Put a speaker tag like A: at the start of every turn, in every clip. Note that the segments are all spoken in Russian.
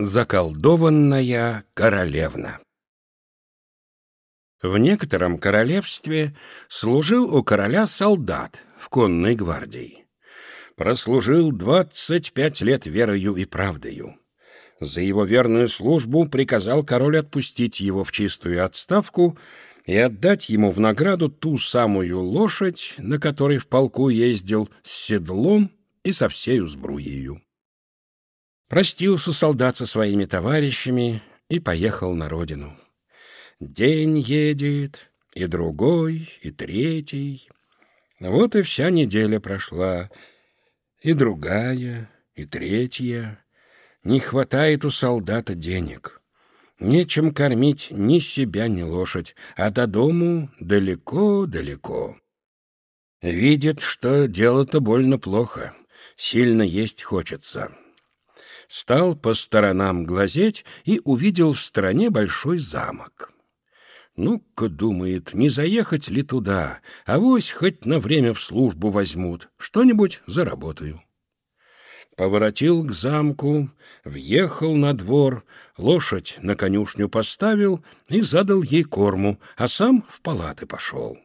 A: Заколдованная королевна В некотором королевстве служил у короля солдат в конной гвардии. Прослужил двадцать пять лет верою и правдою. За его верную службу приказал король отпустить его в чистую отставку и отдать ему в награду ту самую лошадь, на которой в полку ездил с седлом и со всею сбруею. Простился солдат со своими товарищами и поехал на родину. День едет, и другой, и третий. Вот и вся неделя прошла, и другая, и третья. Не хватает у солдата денег. Нечем кормить ни себя, ни лошадь, а до дому далеко-далеко. Видит, что дело-то больно плохо, сильно есть хочется стал по сторонам глазеть и увидел в стороне большой замок. Ну-ка, думает, не заехать ли туда, а вось хоть на время в службу возьмут, что-нибудь заработаю. Поворотил к замку, въехал на двор, лошадь на конюшню поставил и задал ей корму, а сам в палаты пошел.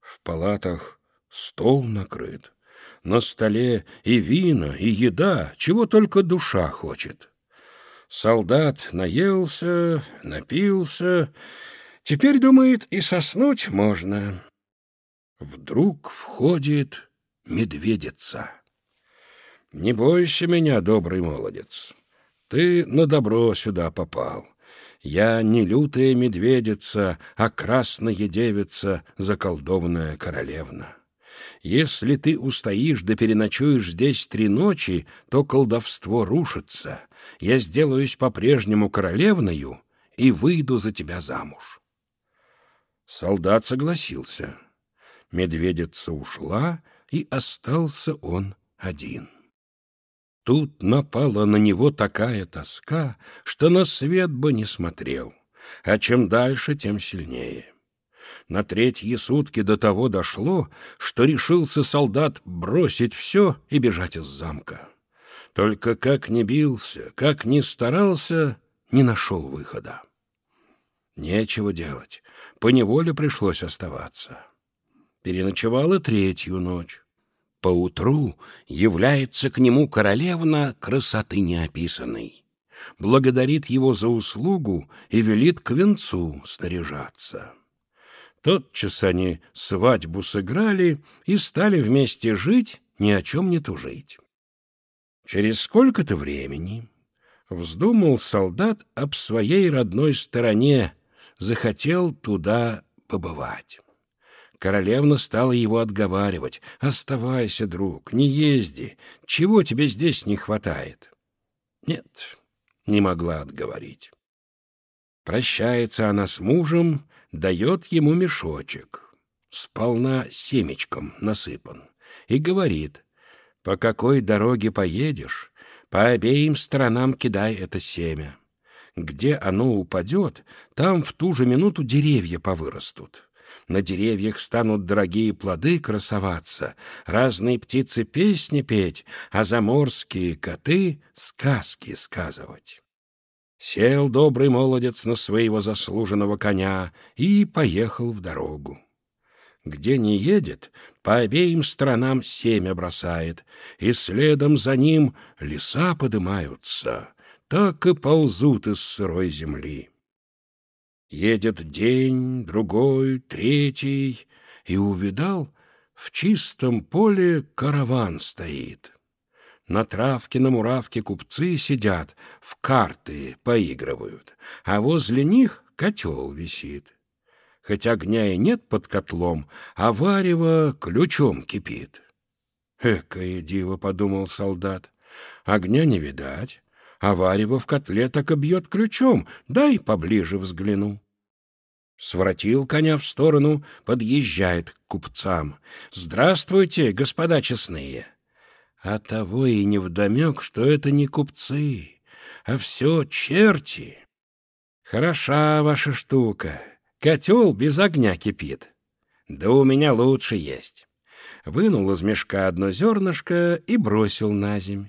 A: В палатах стол накрыт, на столе и вина, и еда, чего только душа хочет. Солдат наелся, напился, теперь, думает, и соснуть можно. Вдруг входит медведица. «Не бойся меня, добрый молодец, ты на добро сюда попал». Я не лютая медведица, а красная девица, заколдованная королевна. Если ты устоишь да переночуешь здесь три ночи, то колдовство рушится. Я сделаюсь по-прежнему королевною и выйду за тебя замуж. Солдат согласился. Медведица ушла, и остался он один. Тут напала на него такая тоска, что на свет бы не смотрел, а чем дальше, тем сильнее. На третьи сутки до того дошло, что решился солдат бросить все и бежать из замка. Только как ни бился, как ни старался, не нашел выхода. Нечего делать, поневоле пришлось оставаться. Переночевала третью ночь. Поутру является к нему королевна красоты неописанной. Благодарит его за услугу и велит к венцу снаряжаться. Тотчас они свадьбу сыграли и стали вместе жить, ни о чем не тужить. Через сколько-то времени вздумал солдат об своей родной стороне, захотел туда побывать. Королевна стала его отговаривать. «Оставайся, друг, не езди. Чего тебе здесь не хватает?» Нет, не могла отговорить. Прощается она с мужем дает ему мешочек, сполна семечком насыпан, и говорит, «По какой дороге поедешь, по обеим сторонам кидай это семя. Где оно упадет, там в ту же минуту деревья повырастут». На деревьях станут дорогие плоды красоваться, разные птицы песни петь, а заморские коты сказки сказывать. Сел добрый молодец на своего заслуженного коня и поехал в дорогу. Где не едет, по обеим сторонам семя бросает, и следом за ним леса подымаются, так и ползут из сырой земли. Едет день, другой, третий, и увидал, в чистом поле караван стоит. На травке, на муравке купцы сидят, в карты поигрывают, а возле них котел висит. Хоть огня и нет под котлом, а варево ключом кипит. «Экое диво!» — подумал солдат. «Огня не видать, а варево в котле так и бьет ключом. Дай поближе взгляну». Своротил коня в сторону, подъезжает к купцам. «Здравствуйте, господа честные!» А того и невдомек, что это не купцы, а все черти. Хороша ваша штука. Котел без огня кипит. Да у меня лучше есть. Вынул из мешка одно зернышко и бросил на земь.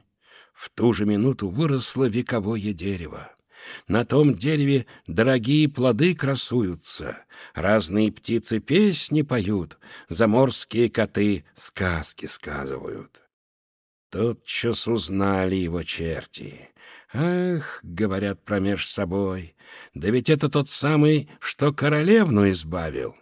A: В ту же минуту выросло вековое дерево. На том дереве дорогие плоды красуются, разные птицы песни поют, заморские коты сказки сказывают. Тотчас узнали его черти. «Ах, — говорят промеж собой, — да ведь это тот самый, что королевну избавил.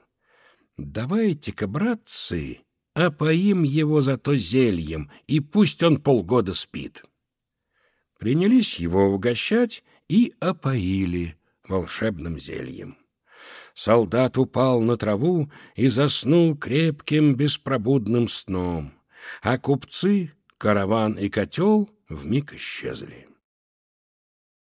A: Давайте-ка, братцы, опоим его зато зельем, и пусть он полгода спит». Принялись его угощать и опоили волшебным зельем. Солдат упал на траву и заснул крепким беспробудным сном, а купцы, караван и котел вмиг исчезли.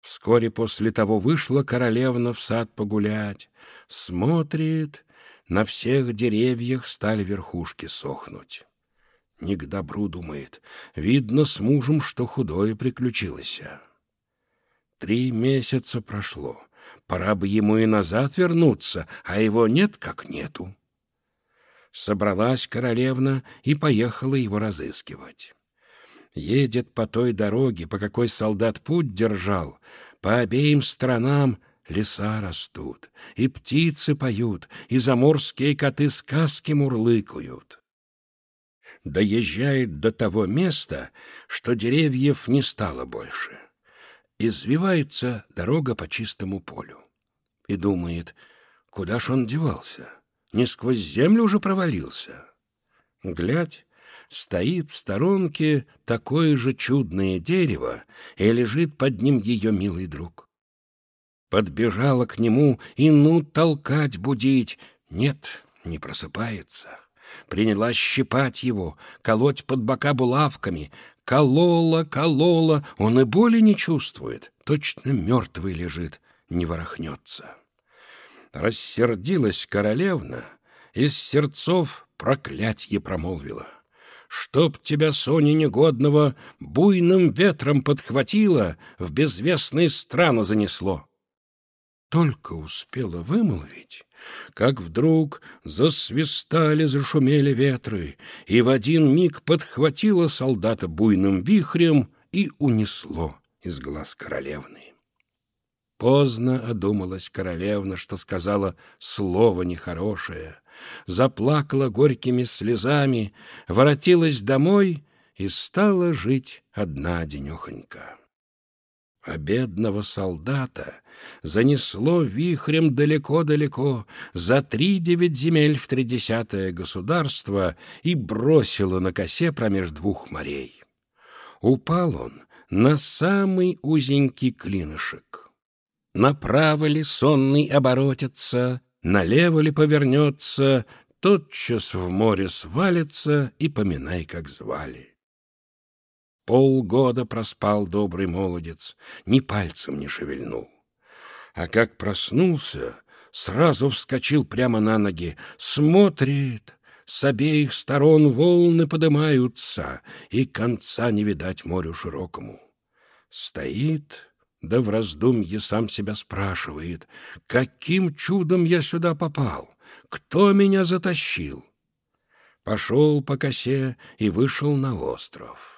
A: Вскоре после того вышла королевна в сад погулять. Смотрит, на всех деревьях стали верхушки сохнуть. Не к добру, думает, видно с мужем, что худое приключилось. Три месяца прошло, пора бы ему и назад вернуться, а его нет как нету. Собралась королевна и поехала его разыскивать едет по той дороге, по какой солдат путь держал, по обеим сторонам леса растут, и птицы поют, и заморские коты сказки мурлыкают. Доезжает до того места, что деревьев не стало больше. Извивается дорога по чистому полю. И думает, куда ж он девался? Не сквозь землю уже провалился. Глядь, стоит в сторонке такое же чудное дерево, и лежит под ним ее милый друг. Подбежала к нему и ну толкать, будить. Нет, не просыпается. Принялась щипать его, колоть под бока булавками. Колола, колола, он и боли не чувствует. Точно мертвый лежит, не ворохнется. Рассердилась королевна, из сердцов проклятье промолвила чтоб тебя, Соня негодного, буйным ветром подхватило, в безвестные страны занесло. Только успела вымолвить, как вдруг засвистали, зашумели ветры, и в один миг подхватило солдата буйным вихрем и унесло из глаз королевны. Поздно одумалась королевна, что сказала слово нехорошее, заплакала горькими слезами, воротилась домой и стала жить одна денехонька. А бедного солдата занесло вихрем далеко-далеко за три девять земель в тридесятое государство и бросило на косе промеж двух морей. Упал он на самый узенький клинышек. Направо ли сонный оборотится, налево ли повернется, тотчас в море свалится и поминай, как звали. Полгода проспал добрый молодец, ни пальцем не шевельнул. А как проснулся, сразу вскочил прямо на ноги, смотрит, с обеих сторон волны подымаются, и конца не видать морю широкому. Стоит, да в раздумье сам себя спрашивает, каким чудом я сюда попал, кто меня затащил. Пошел по косе и вышел на остров.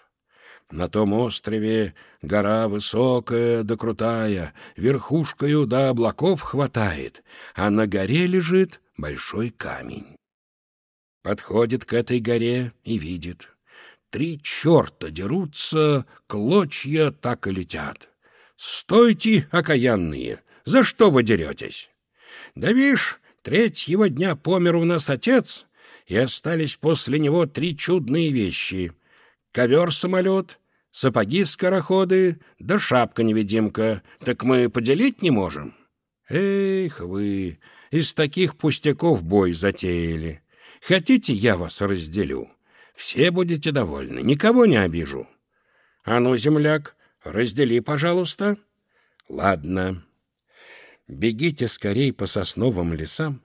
A: На том острове гора высокая да крутая, верхушкою до облаков хватает, а на горе лежит большой камень. Подходит к этой горе и видит. Три черта дерутся, клочья так и летят. «Стойте, окаянные! За что вы деретесь?» «Да вишь, третьего дня помер у нас отец, и остались после него три чудные вещи. Ковер-самолет, сапоги-скороходы, да шапка-невидимка. Так мы поделить не можем?» «Эх вы, из таких пустяков бой затеяли. Хотите, я вас разделю? Все будете довольны, никого не обижу». «А ну, земляк, Раздели, пожалуйста. Ладно. Бегите скорей по сосновым лесам,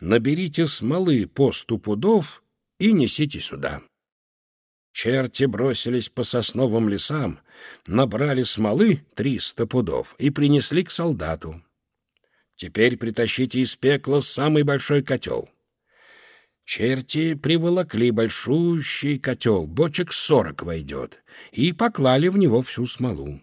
A: наберите смолы по сто пудов и несите сюда. Черти бросились по сосновым лесам, набрали смолы триста пудов и принесли к солдату. Теперь притащите из пекла самый большой котел. Черти приволокли большущий котел, бочек сорок войдет, и поклали в него всю смолу.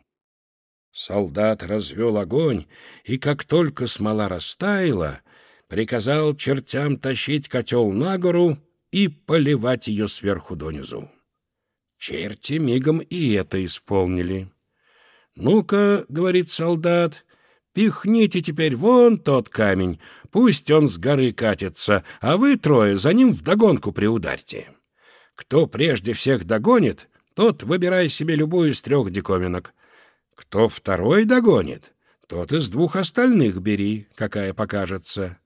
A: Солдат развел огонь, и как только смола растаяла, приказал чертям тащить котел на гору и поливать ее сверху донизу. Черти мигом и это исполнили. «Ну-ка, — говорит солдат, — пихните теперь вон тот камень, пусть он с горы катится, а вы трое за ним вдогонку приударьте. Кто прежде всех догонит, тот выбирай себе любую из трех диковинок. Кто второй догонит, тот из двух остальных бери, какая покажется.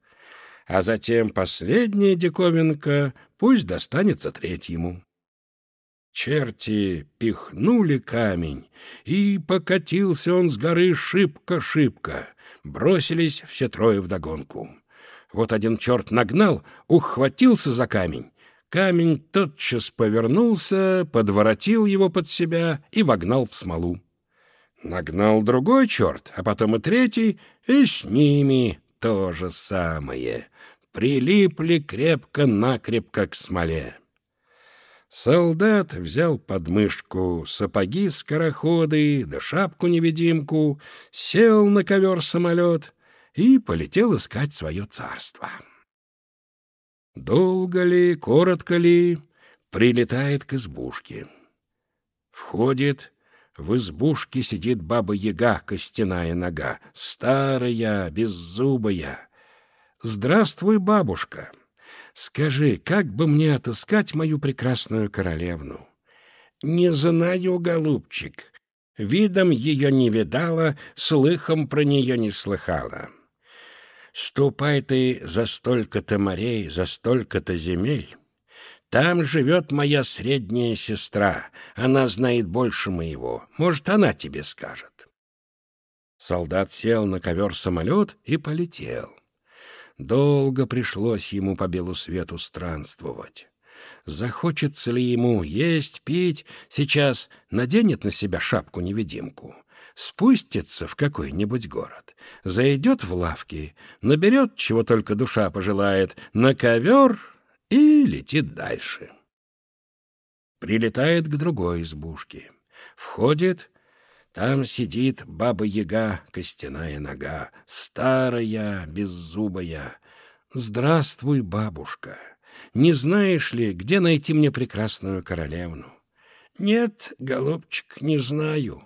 A: А затем последняя диковинка пусть достанется третьему. Черти пихнули камень, и покатился он с горы шибко-шибко. Бросились все трое вдогонку. Вот один черт нагнал, ухватился за камень. Камень тотчас повернулся, подворотил его под себя и вогнал в смолу. Нагнал другой черт, а потом и третий, и с ними то же самое. Прилипли крепко-накрепко к смоле. Солдат взял под мышку сапоги скороходы да шапку-невидимку, сел на ковер-самолет и полетел искать свое царство. Долго ли, коротко ли, прилетает к избушке. Входит, в избушке сидит баба-яга, костяная нога, старая, беззубая. «Здравствуй, бабушка!» Скажи, как бы мне отыскать мою прекрасную королевну? Не знаю, голубчик. Видом ее не видала, слыхом про нее не слыхала. Ступай ты за столько-то морей, за столько-то земель. Там живет моя средняя сестра. Она знает больше моего. Может, она тебе скажет. Солдат сел на ковер-самолет и полетел. Долго пришлось ему по белу свету странствовать. Захочется ли ему есть, пить, сейчас наденет на себя шапку-невидимку, спустится в какой-нибудь город, зайдет в лавки, наберет, чего только душа пожелает, на ковер и летит дальше. Прилетает к другой избушке, входит там сидит баба-яга, костяная нога, старая, беззубая. Здравствуй, бабушка. Не знаешь ли, где найти мне прекрасную королевну? Нет, голубчик, не знаю.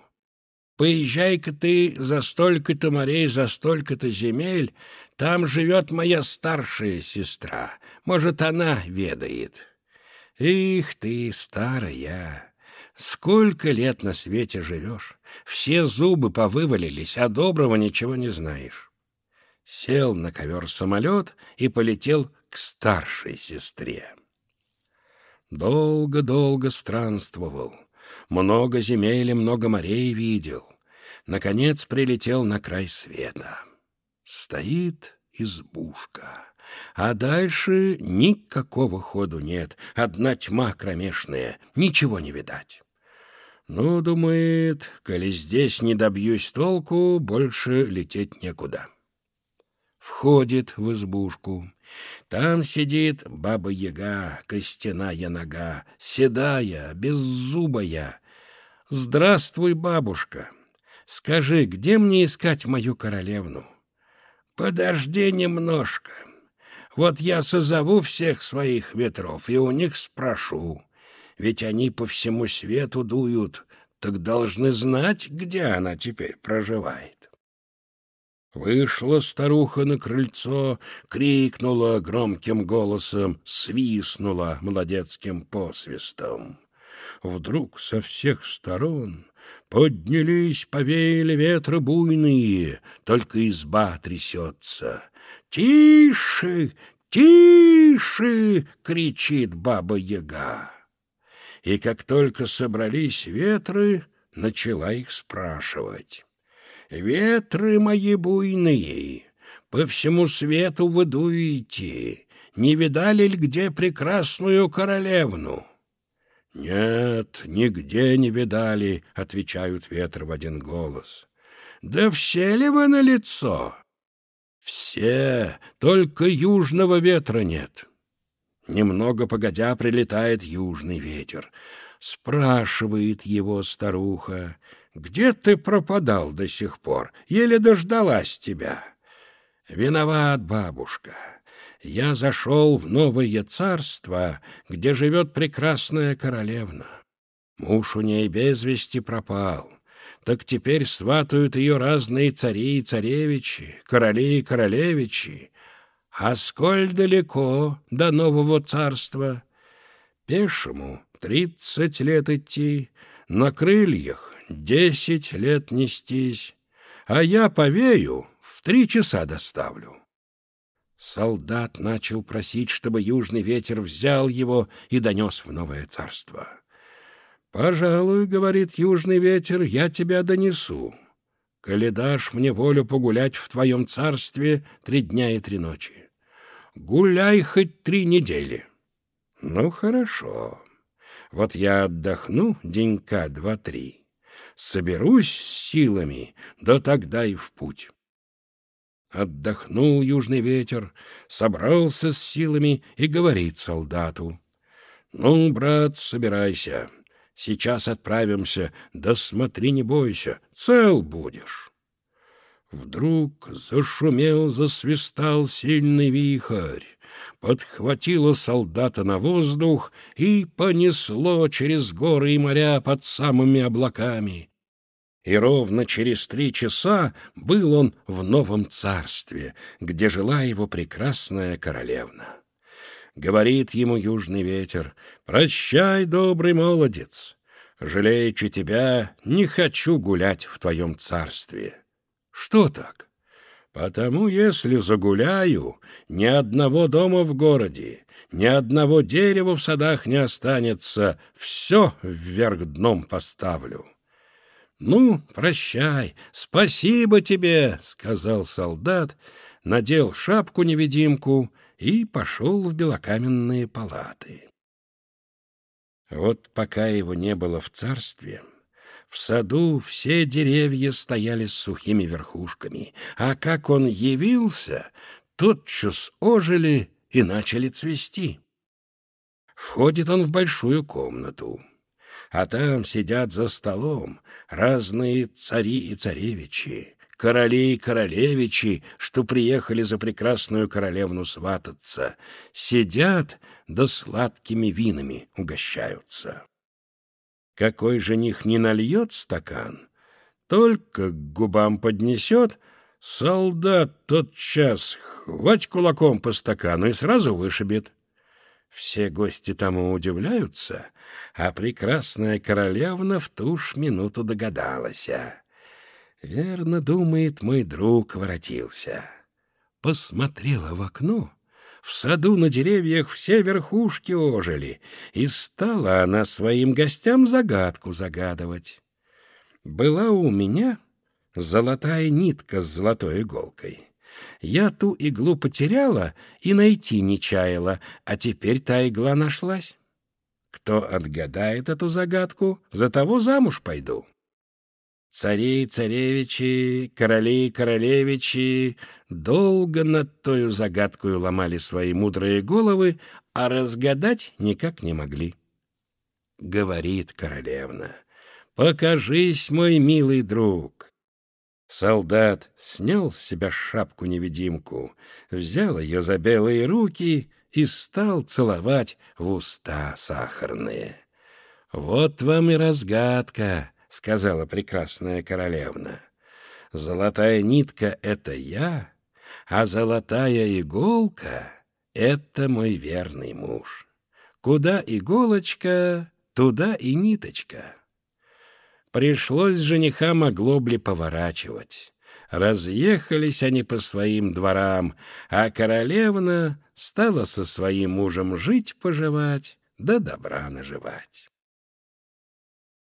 A: Поезжай-ка ты за столько-то морей, за столько-то земель. Там живет моя старшая сестра. Может, она ведает. Их ты, старая! Сколько лет на свете живешь? Все зубы повывалились, а доброго ничего не знаешь. Сел на ковер самолет и полетел к старшей сестре. Долго-долго странствовал, много земель и много морей видел. Наконец прилетел на край света. Стоит избушка. А дальше никакого ходу нет, одна тьма кромешная, ничего не видать. Ну, думает, коли здесь не добьюсь толку, больше лететь некуда. Входит в избушку. Там сидит баба-яга, костяная нога, седая, беззубая. «Здравствуй, бабушка! Скажи, где мне искать мою королевну?» «Подожди немножко. Вот я созову всех своих ветров и у них спрошу ведь они по всему свету дуют, так должны знать, где она теперь проживает. Вышла старуха на крыльцо, крикнула громким голосом, свистнула молодецким посвистом. Вдруг со всех сторон поднялись, повеяли ветры буйные, только изба трясется. «Тише! Тише!» — кричит баба-яга и как только собрались ветры, начала их спрашивать. «Ветры мои буйные, по всему свету вы дуете, не видали ли где прекрасную королевну?» «Нет, нигде не видали», — отвечают ветры в один голос. «Да все ли вы на лицо?» «Все, только южного ветра нет». Немного погодя прилетает южный ветер. Спрашивает его старуха, «Где ты пропадал до сих пор? Еле дождалась тебя». «Виноват, бабушка. Я зашел в новое царство, где живет прекрасная королевна. Муж у ней без вести пропал. Так теперь сватают ее разные цари и царевичи, короли и королевичи. А сколь далеко до нового царства? Пешему тридцать лет идти, на крыльях десять лет нестись, а я повею, в три часа доставлю. Солдат начал просить, чтобы южный ветер взял его и донес в новое царство. «Пожалуй, — говорит южный ветер, — я тебя донесу. Коли дашь мне волю погулять в твоем царстве три дня и три ночи. Гуляй хоть три недели. Ну, хорошо. Вот я отдохну денька два-три. Соберусь с силами, да тогда и в путь. Отдохнул южный ветер, собрался с силами и говорит солдату. «Ну, брат, собирайся. Сейчас отправимся. Да смотри, не бойся, цел будешь». Вдруг зашумел, засвистал сильный вихрь, подхватило солдата на воздух и понесло через горы и моря под самыми облаками. И ровно через три часа был он в новом царстве, где жила его прекрасная королевна. Говорит ему южный ветер, «Прощай, добрый молодец, жалеючи тебя, не хочу гулять в твоем царстве». Что так? Потому если загуляю, ни одного дома в городе, ни одного дерева в садах не останется, все вверх дном поставлю. «Ну, прощай, спасибо тебе», — сказал солдат, надел шапку-невидимку и пошел в белокаменные палаты. Вот пока его не было в царстве, в саду все деревья стояли с сухими верхушками, а как он явился, тотчас ожили и начали цвести. Входит он в большую комнату, а там сидят за столом разные цари и царевичи, короли и королевичи, что приехали за прекрасную королевну свататься, сидят да сладкими винами угощаются. Какой жених не нальет стакан, только к губам поднесет, солдат тотчас хвать кулаком по стакану и сразу вышибет. Все гости тому удивляются, а прекрасная королевна в ту ж минуту догадалась. Верно, думает, мой друг воротился. Посмотрела в окно — в саду на деревьях все верхушки ожили, и стала она своим гостям загадку загадывать. Была у меня золотая нитка с золотой иголкой. Я ту иглу потеряла и найти не чаяла, а теперь та игла нашлась. Кто отгадает эту загадку, за того замуж пойду. Цари, царевичи, короли, королевичи долго над тою загадкою ломали свои мудрые головы, а разгадать никак не могли. Говорит королевна, «Покажись, мой милый друг». Солдат снял с себя шапку-невидимку, взял ее за белые руки и стал целовать в уста сахарные. «Вот вам и разгадка», — сказала прекрасная королевна. «Золотая нитка — это я, а золотая иголка — это мой верный муж. Куда иголочка, туда и ниточка». Пришлось женихам оглобли поворачивать. Разъехались они по своим дворам, а королевна стала со своим мужем жить-поживать, да добра наживать.